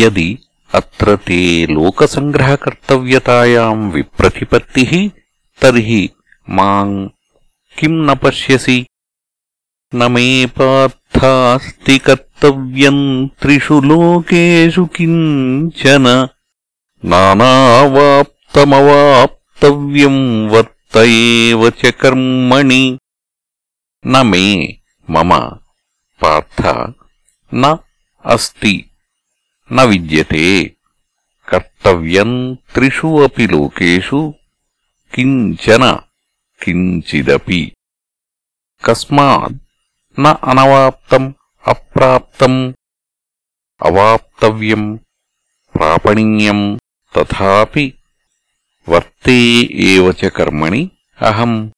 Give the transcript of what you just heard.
యది అత్ర తే లోకసంగ్రహకర్తవ్యతాయాం విప్రతిపత్తిః తర్హి మాం కిం న పశ్యసి? న మే పార్థాస్తి కర్తవ్యం త్రిషు లోకేషు కించన నానావాప్తమవాప్తవ్యం వర్త ఏవ చ కర్మణి. న మే మమ పార్థ న అస్తి. न విద్యతే. కర్తవ్యం త్రిషు అపి లోకేషు కించన కించిదపి. కస్మాద్ న అనవాప్తం అప్రాప్తం. అవాప్తవ్యం ప్రాపణీయం తథాపి. వర్తే ఏవ చ కర్మణి అహం.